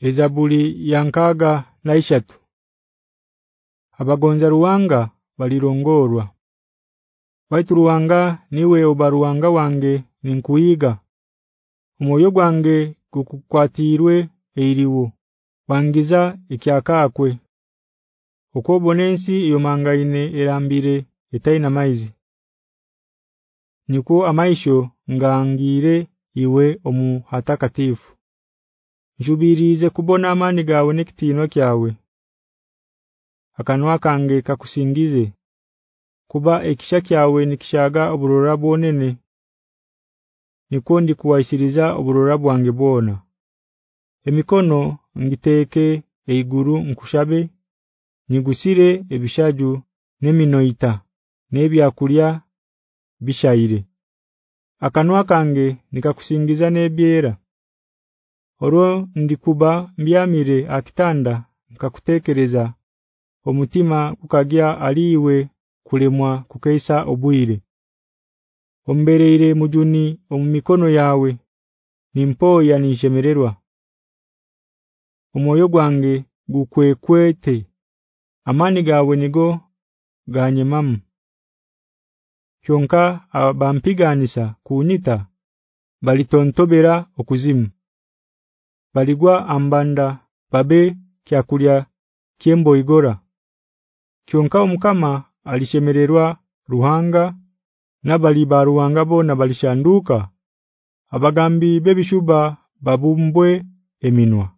Ezabuli yankaga naishatu Abagonza ruwanga balirongorwa. Baitu ruwanga niwe obaruwanga wange ninkuyiga. Omoyo gwange gukukwatirwe eiriwo wangiza ekyakakwe Okobonensi yomangaine erambire etaina maize Niko amaisho ngangire iwe omu hatakatifu Njubirize kubona amani gawe nekitino kyawe. Akanwa kange kakusingize. Kuba ekisha kyawe nikishaga oburora bwonene Nikondi kuwaisiriza oburora bwange bwona. Emikono ngiteke eiguru nkushabe nigusire ebishaju neminoita nebyakulya bishaire. Akanwa kange nikakusingiza nebyera Oro ndikuba mbyamire akitanda nkakutekereza. Omutima kukagya aliwe kulemwa kukeisa obwire. Ombereere mujuni omumikono yawe nimpoya nishemererwa Omoyo gwange gukwekwete amani gawe nigo ganyemamu. Kyonka abampiganisa kunita balitontobera okuzimu Baligwa ambanda babe kyakulya kyembo igora. Kyonka omukama alishemererwa ruhanga nabali baruhanga bona balishanduka. Abagambi bebishuba babumbwe eminwa